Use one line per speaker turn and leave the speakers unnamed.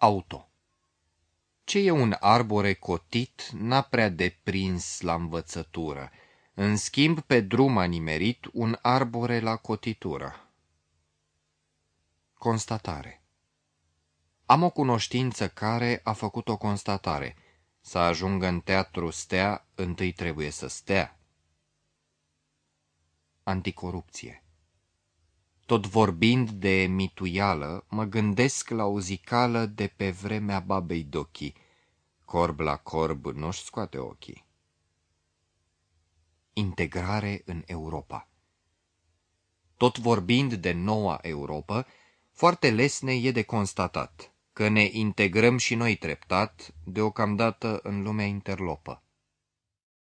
Auto Ce e un arbore cotit n-a prea deprins la învățătură, în schimb pe drum a nimerit un arbore la cotitură. Constatare Am o cunoștință care a făcut o constatare. Să ajungă în teatru stea, întâi trebuie să stea. Anticorupție tot vorbind de mituială, mă gândesc la o zicală de pe vremea babei Dochi. Corb la corb nu-și scoate ochii. Integrare în Europa Tot vorbind de noua Europa, foarte lesne e de constatat că ne integrăm și noi treptat, deocamdată în lumea interlopă.